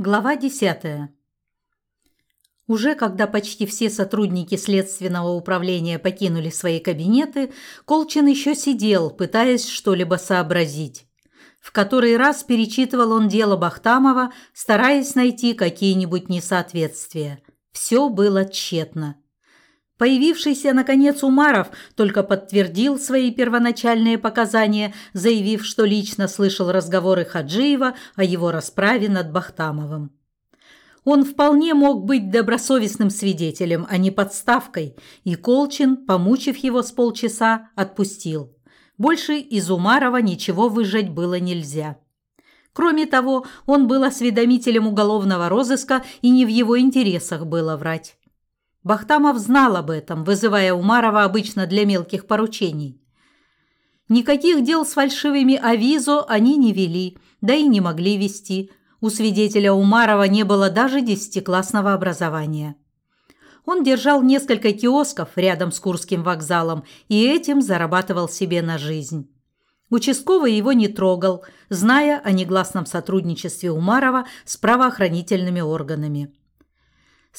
Глава 10. Уже когда почти все сотрудники следственного управления покинули свои кабинеты, Колчин еще сидел, пытаясь что-либо сообразить. В который раз перечитывал он дело Бахтамова, стараясь найти какие-нибудь несоответствия. Все было тщетно. Появившийся, наконец, Умаров только подтвердил свои первоначальные показания, заявив, что лично слышал разговоры Хаджиева о его расправе над Бахтамовым. Он вполне мог быть добросовестным свидетелем, а не подставкой, и Колчин, помучив его с полчаса, отпустил. Больше из Умарова ничего выжать было нельзя. Кроме того, он был осведомителем уголовного розыска, и не в его интересах было врать. Бахтамов знал об этом, вызывая Умарова обычно для мелких поручений. Никаких дел с фальшивыми авизо они не вели, да и не могли вести. У свидетеля Умарова не было даже десятиклассного образования. Он держал несколько киосков рядом с Курским вокзалом и этим зарабатывал себе на жизнь. Участковый его не трогал, зная о негласном сотрудничестве Умарова с правоохранительными органами.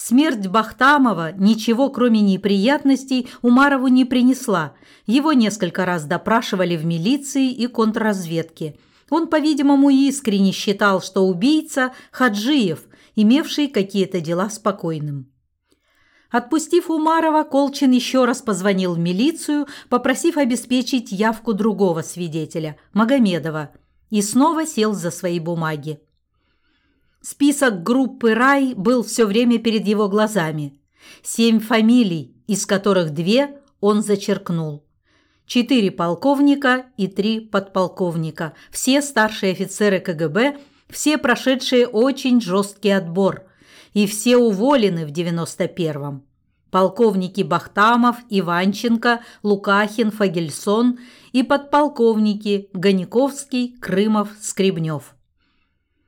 Смерть Бахтамова ничего, кроме неприятностей, Умарову не принесла. Его несколько раз допрашивали в милиции и контрразведке. Он, по-видимому, искренне считал, что убийца – Хаджиев, имевший какие-то дела с покойным. Отпустив Умарова, Колчин еще раз позвонил в милицию, попросив обеспечить явку другого свидетеля – Магомедова, и снова сел за свои бумаги. Список группы «Рай» был все время перед его глазами. Семь фамилий, из которых две он зачеркнул. Четыре полковника и три подполковника. Все старшие офицеры КГБ, все прошедшие очень жесткий отбор. И все уволены в 91-м. Полковники Бахтамов, Иванченко, Лукахин, Фагельсон и подполковники Ганиковский, Крымов, Скребнев.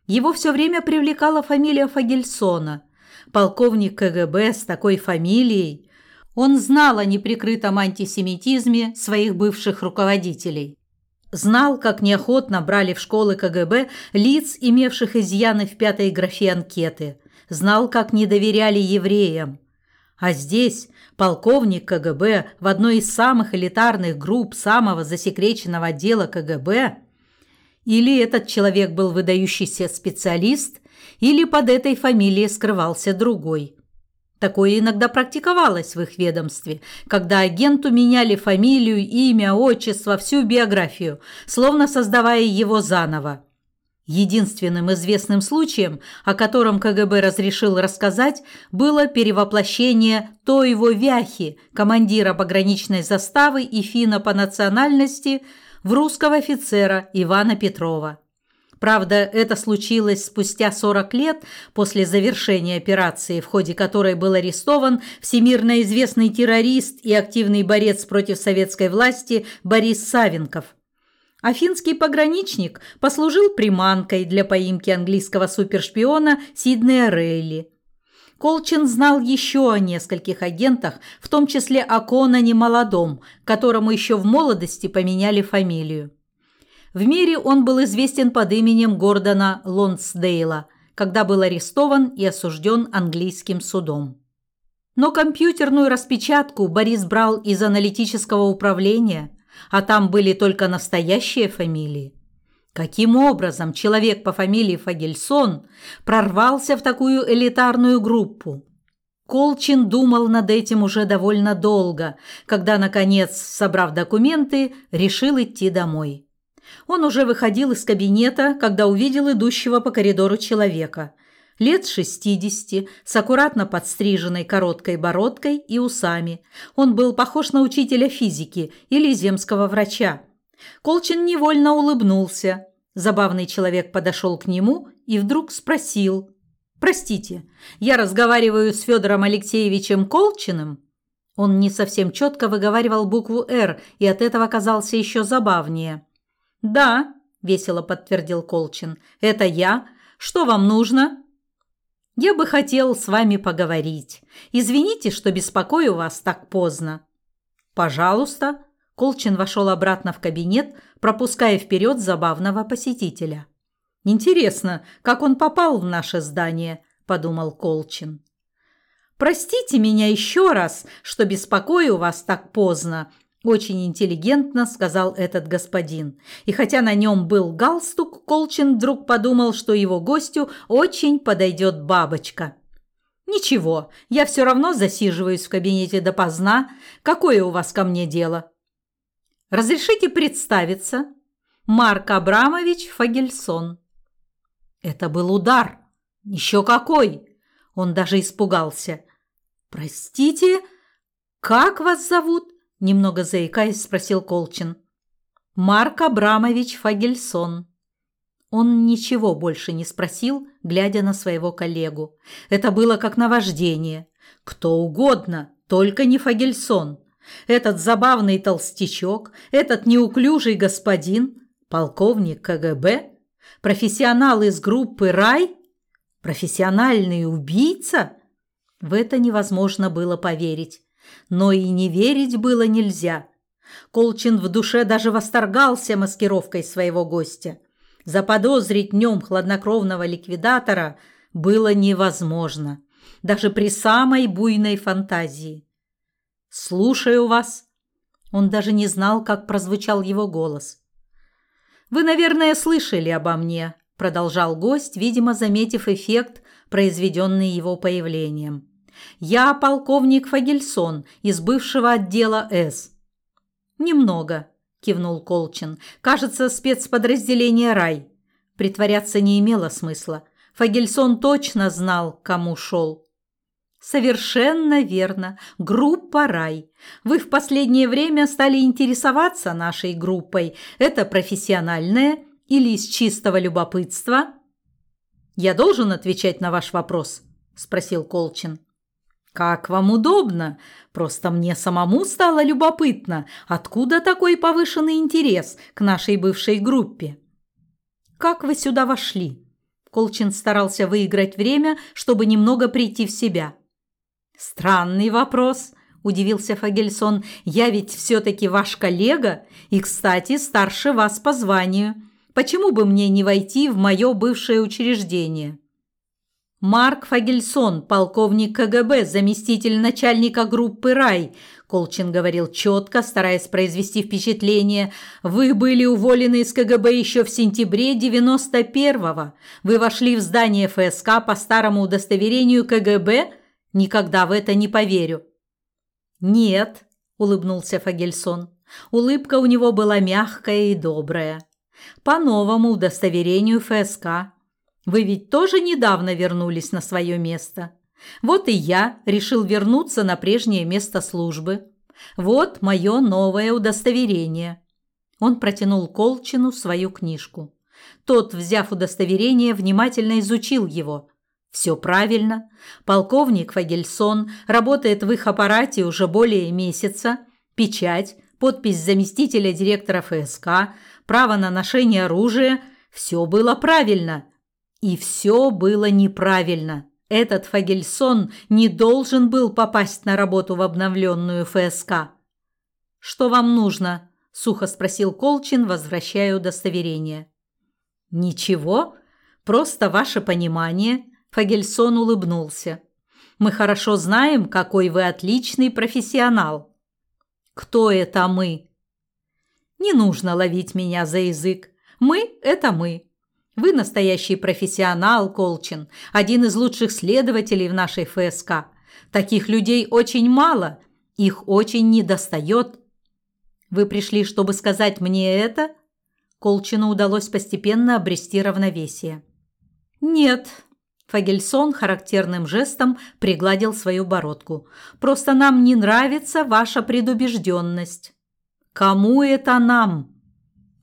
Его все время привлекала фамилия Фагельсона. Полковник КГБ с такой фамилией. Он знал о неприкрытом антисемитизме своих бывших руководителей. Знал, как неохотно брали в школы КГБ лиц, имевших изъяны в пятой графе анкеты. Знал, как не доверяли евреям. А здесь полковник КГБ в одной из самых элитарных групп самого засекреченного отдела КГБ – или этот человек был выдающийся специалист, или под этой фамилией скрывался другой. Такое иногда практиковалось в их ведомстве, когда агенту меняли фамилию, имя, отчество, всю биографию, словно создавая его заново. Единственным известным случаем, о котором КГБ разрешил рассказать, было перевоплощение Тоево Вяхи, командира пограничной заставы и финна по национальности – в русского офицера Ивана Петрова. Правда, это случилось спустя 40 лет после завершения операции, в ходе которой был арестован всемирно известный террорист и активный борец против советской власти Борис Савенков. А финский пограничник послужил приманкой для поимки английского супершпиона Сиднея Рейли. Колчин знал еще о нескольких агентах, в том числе о Конане Молодом, которому еще в молодости поменяли фамилию. В мире он был известен под именем Гордона Лонсдейла, когда был арестован и осужден английским судом. Но компьютерную распечатку Борис брал из аналитического управления, а там были только настоящие фамилии. Каким образом человек по фамилии Фагельсон прорвался в такую элитарную группу? Колчин думал над этим уже довольно долго, когда, наконец, собрав документы, решил идти домой. Он уже выходил из кабинета, когда увидел идущего по коридору человека. Лет шестидесяти, с аккуратно подстриженной короткой бородкой и усами. Он был похож на учителя физики или земского врача. Колчин невольно улыбнулся. Забавный человек подошел к нему и вдруг спросил. «Простите, я разговариваю с Федором Алексеевичем Колчиным?» Он не совсем четко выговаривал букву «Р» и от этого казался еще забавнее. «Да», – весело подтвердил Колчин, – «это я. Что вам нужно?» «Я бы хотел с вами поговорить. Извините, что беспокою вас так поздно». «Пожалуйста», Колчин вошел обратно в кабинет, пропуская вперед забавного посетителя. Интересно, как он попал в наше здание, подумал Колчин. Простите меня еще раз, что беспокою вас так поздно, очень интеллигентно сказал этот господин. И хотя на нем был галстук, Колчин вдруг подумал, что его гостю очень подойдет бабочка. «Ничего, я все равно засиживаюсь в кабинете допоздна. Какое у вас ко мне дело?» «Разрешите представиться?» «Марк Абрамович Фагельсон». Это был удар. Еще какой! Он даже испугался. «Простите, как вас зовут?» Немного заикаясь, спросил Колчин. «Марк Абрамович Фагельсон». Он ничего больше не спросил, глядя на своего коллегу. Это было как наваждение. Кто угодно, только не Фагельсон. Этот забавный толстячок, этот неуклюжий господин, полковник КГБ, профессионал из группы «Рай», профессиональный убийца. В это невозможно было поверить. Но и не верить было нельзя. Колчин в душе даже восторгался маскировкой своего гостя. Заподозрить в нем хладнокровного ликвидатора было невозможно, даже при самой буйной фантазии. «Слушаю вас». Он даже не знал, как прозвучал его голос. «Вы, наверное, слышали обо мне», – продолжал гость, видимо, заметив эффект, произведенный его появлением. Я полковник Фагельсон из бывшего отдела С. Немного, кивнул Колчин. Кажется, спецподразделение Рай. Притворяться не имело смысла. Фагельсон точно знал, кому шел. Совершенно верно. Группа Рай. Вы в последнее время стали интересоваться нашей группой. Это профессиональное или из чистого любопытства? Я должен отвечать на ваш вопрос, спросил Колчин. «Как вам удобно. Просто мне самому стало любопытно, откуда такой повышенный интерес к нашей бывшей группе». «Как вы сюда вошли?» Колчин старался выиграть время, чтобы немного прийти в себя. «Странный вопрос», – удивился Фагельсон. «Я ведь все-таки ваш коллега и, кстати, старше вас по званию. Почему бы мне не войти в мое бывшее учреждение?» Марк Фагельсон, полковник КГБ, заместитель начальника группы «Рай», Колчин говорил четко, стараясь произвести впечатление. «Вы были уволены из КГБ еще в сентябре 91-го. Вы вошли в здание ФСК по старому удостоверению КГБ? Никогда в это не поверю». «Нет», – улыбнулся Фагельсон. Улыбка у него была мягкая и добрая. «По новому удостоверению ФСК. Вы ведь тоже недавно вернулись на свое место. Вот и я решил вернуться на прежнее место службы. Вот мое новое удостоверение». Он протянул Колчину свою книжку. Тот, взяв удостоверение, внимательно изучил его. Все правильно. Полковник Фагельсон работает в их аппарате уже более месяца. Печать, подпись заместителя директора ФСК, право на ношение оружия – все было правильно. И все было неправильно. Этот Фагельсон не должен был попасть на работу в обновленную ФСК. «Что вам нужно?» – сухо спросил Колчин, возвращая удостоверение. «Ничего, просто ваше понимание», – Фагельсон улыбнулся. «Мы хорошо знаем, какой вы отличный профессионал». «Кто это мы?» «Не нужно ловить меня за язык. Мы – это мы. Вы настоящий профессионал, Колчин, один из лучших следователей в нашей ФСК. Таких людей очень мало, их очень недостает. Вы пришли, чтобы сказать мне это? Колчину удалось постепенно обрести равновесие. Нет, Фагельсон характерным жестом пригладил свою бородку. Просто нам не нравится ваша предубежденность. Кому это нам?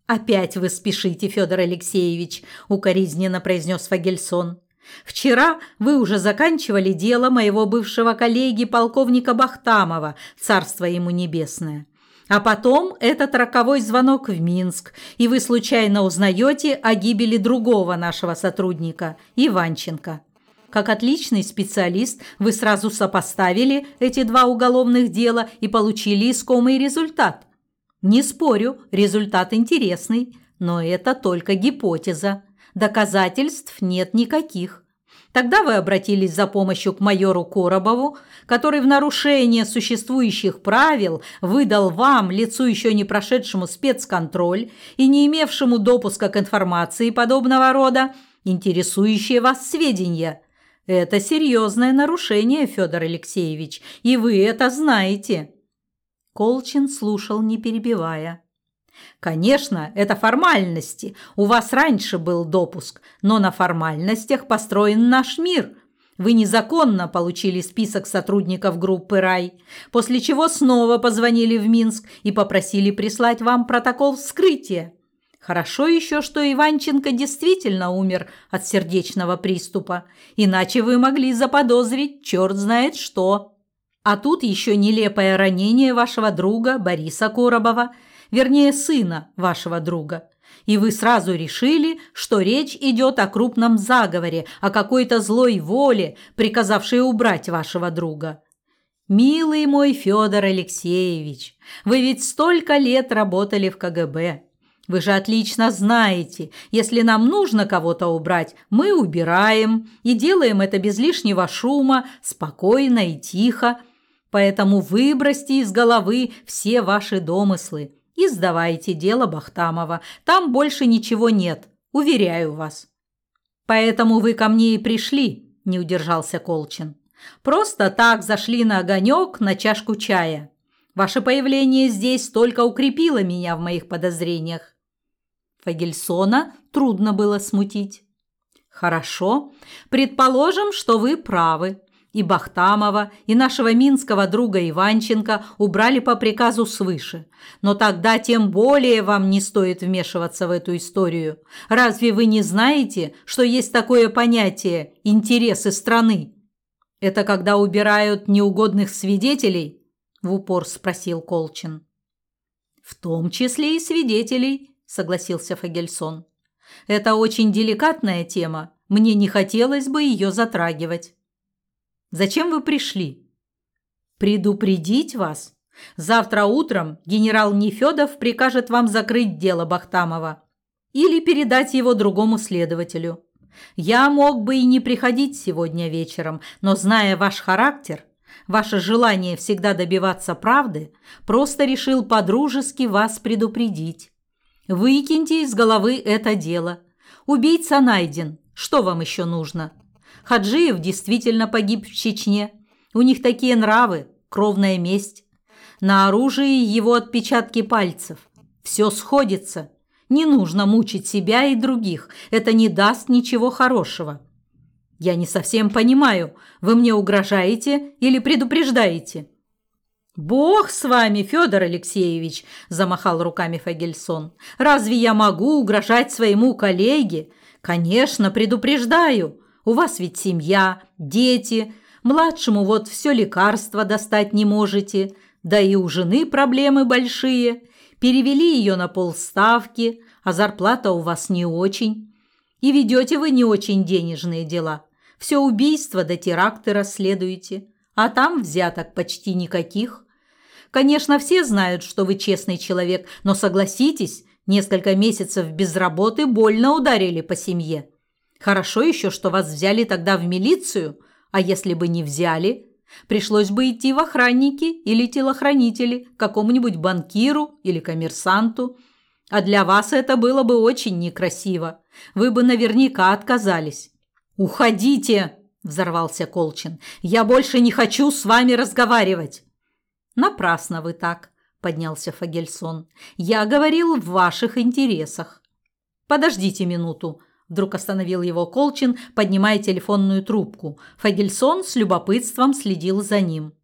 «Опять вы спешите, Федор Алексеевич», – укоризненно произнес Фагельсон. «Вчера вы уже заканчивали дело моего бывшего коллеги полковника Бахтамова, царство ему небесное. А потом этот роковой звонок в Минск, и вы случайно узнаете о гибели другого нашего сотрудника, Иванченко. Как отличный специалист вы сразу сопоставили эти два уголовных дела и получили искомый результат. Не спорю, результат интересный, но это только гипотеза. доказательств нет никаких. Тогда вы обратились за помощью к майору Коробову, который в нарушение существующих правил выдал вам, лицу еще не прошедшему спецконтроль и не имевшему допуска к информации подобного рода, интересующие вас сведения. Это серьезное нарушение, Федор Алексеевич, и вы это знаете. Колчин слушал, не перебивая. Конечно, это формальности. У вас раньше был допуск, но на формальностях построен наш мир. Вы незаконно получили список сотрудников группы «Рай», после чего снова позвонили в Минск и попросили прислать вам протокол вскрытия. Хорошо еще, что Иванченко действительно умер от сердечного приступа, иначе вы могли заподозрить черт знает что. А тут еще нелепое ранение вашего друга Бориса Коробова – вернее, сына вашего друга. И вы сразу решили, что речь идет о крупном заговоре, о какой-то злой воле, приказавшей убрать вашего друга. Милый мой Федор Алексеевич, вы ведь столько лет работали в КГБ. Вы же отлично знаете, если нам нужно кого-то убрать, мы убираем и делаем это без лишнего шума, спокойно и тихо. Поэтому выбросьте из головы все ваши домыслы и сдавайте дело Бахтамова. Там больше ничего нет, уверяю вас. Поэтому вы ко мне и пришли, не удержался Колчин. Просто так зашли на огонек на чашку чая. Ваше появление здесь только укрепило меня в моих подозрениях. Фагельсона трудно было смутить. Хорошо, предположим, что вы правы. И Бахтамова, и нашего минского друга Иванченко убрали по приказу свыше. Но тогда тем более вам не стоит вмешиваться в эту историю. Разве вы не знаете, что есть такое понятие «интересы страны»? Это когда убирают неугодных свидетелей? В упор спросил Колчин. В том числе и свидетелей, согласился Фагельсон. Это очень деликатная тема. Мне не хотелось бы ее затрагивать. Зачем вы пришли? Предупредить вас. Завтра утром генерал Нефёдов прикажет вам закрыть дело Бахтамова или передать его другому следователю. Я мог бы и не приходить сегодня вечером, но зная ваш характер, ваше желание всегда добиваться правды, просто решил подружески вас предупредить. Выкиньте из головы это дело. Убийца найден. Что вам еще нужно? Хаджиев действительно погиб в Чечне. У них такие нравы, кровная месть. На оружии его отпечатки пальцев. Все сходится. Не нужно мучить себя и других. Это не даст ничего хорошего. Я не совсем понимаю, вы мне угрожаете или предупреждаете? Бог с вами, Федор Алексеевич, замахал руками Фагельсон. Разве я могу угрожать своему коллеге? Конечно, предупреждаю. У вас ведь семья, дети, младшему вот все лекарства достать не можете, да и у жены проблемы большие. Перевели ее на полставки, а зарплата у вас не очень. И ведете вы не очень денежные дела. Все убийства до теракты расследуете, а там взяток почти никаких. Конечно, все знают, что вы честный человек, но согласитесь, несколько месяцев без работы больно ударили по семье. Хорошо еще, что вас взяли тогда в милицию, а если бы не взяли, пришлось бы идти в охранники или телохранители к какому-нибудь банкиру или коммерсанту. А для вас это было бы очень некрасиво. Вы бы наверняка отказались. «Уходите!» – взорвался Колчин. «Я больше не хочу с вами разговаривать!» «Напрасно вы так!» – поднялся Фагельсон. «Я говорил в ваших интересах». «Подождите минуту», Вдруг остановил его Колчин, поднимая телефонную трубку. Фагельсон с любопытством следил за ним.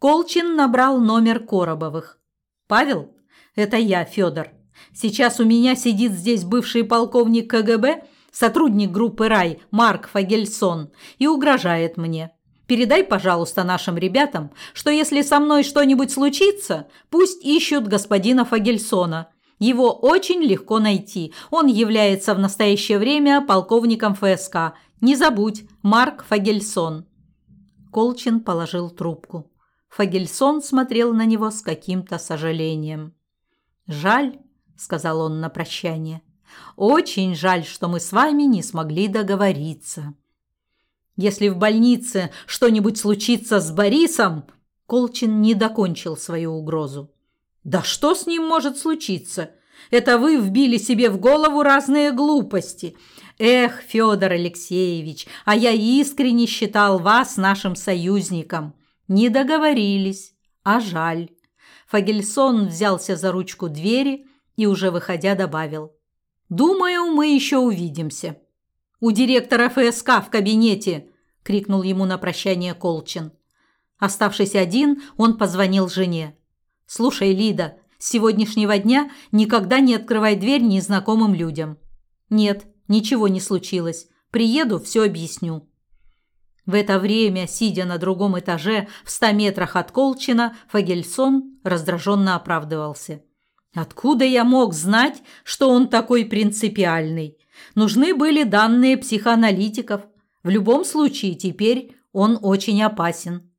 Колчин набрал номер Коробовых. «Павел? Это я, Федор. Сейчас у меня сидит здесь бывший полковник КГБ, сотрудник группы «Рай» Марк Фагельсон, и угрожает мне. Передай, пожалуйста, нашим ребятам, что если со мной что-нибудь случится, пусть ищут господина Фагельсона. Его очень легко найти. Он является в настоящее время полковником ФСК. Не забудь, Марк Фагельсон. Колчин положил трубку. Фагельсон смотрел на него с каким-то сожалением. «Жаль», – сказал он на прощание. Очень жаль, что мы с вами не смогли договориться. Если в больнице что-нибудь случится с Борисом, Колчин не докончил свою угрозу. Да что с ним может случиться? Это вы вбили себе в голову разные глупости. Эх, Федор Алексеевич, а я искренне считал вас нашим союзником. Не договорились, а жаль. Фагельсон взялся за ручку двери и уже выходя добавил: "Думаю, мы еще увидимся". У директора ФСК в кабинете, крикнул ему на прощание Колчин. Оставшись один, он позвонил жене. Слушай, Лида, с сегодняшнего дня никогда не открывай дверь незнакомым людям. Нет, ничего не случилось. Приеду, все объясню. В это время, сидя на другом этаже в ста метрах от Колчина, Фагельсон раздраженно оправдывался. Откуда я мог знать, что он такой принципиальный? Нужны были данные психоаналитиков. В любом случае, теперь он очень опасен.